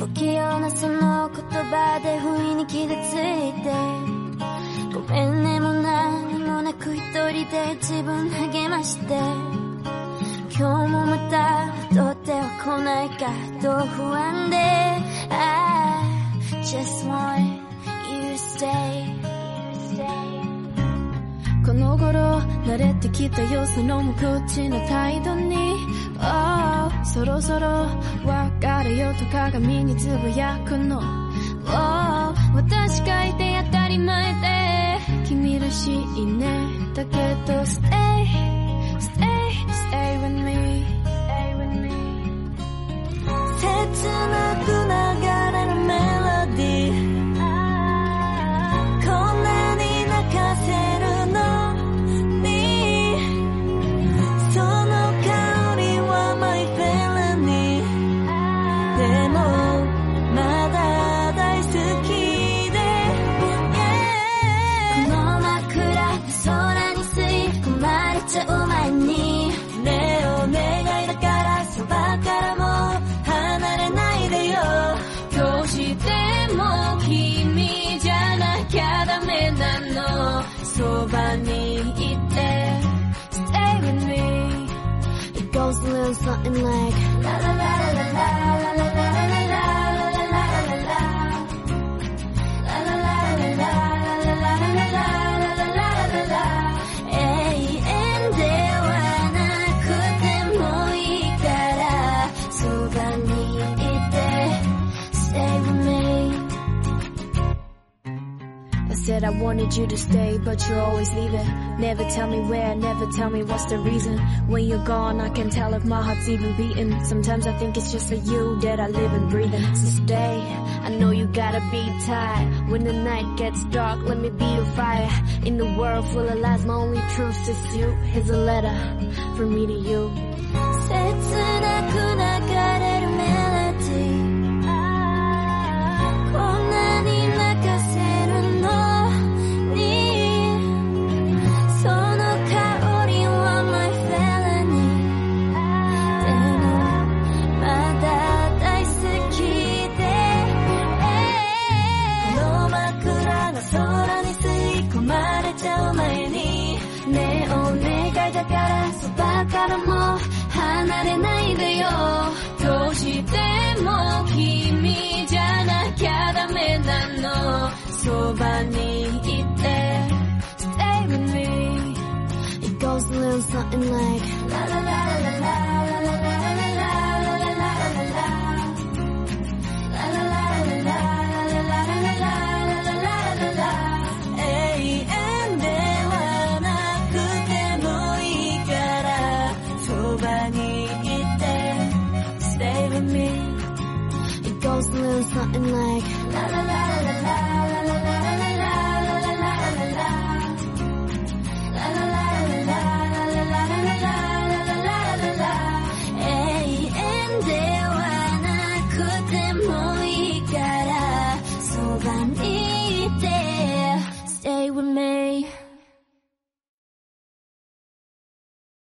不器用なその言葉で不意に傷ついて。ごめんねも何もなく一人で自分励まして。今日もまた戻っては来ないかと不安で。I just want you to stay この頃慣れてきたよその無口な態度に、oh、そろそろ別れよと鏡につぶやくの、oh、私がいて当たり前で。君らしいね。だけど捨て something like said I wanted you to stay, but you're always leaving. Never tell me where, never tell me what's the reason. When you're gone, I can tell if my heart's even beating. Sometimes I think it's just for you that I live and breathe. So stay, I know you gotta be tired. When the night gets dark, let me be your fire. In the world full of lies, my only truth is you. Here's a letter from me to you. 切だからそばからも離れないでよどうしても君じゃなきゃダメなのそばにいて Stay with me It goes a little something like something like La la la la la. la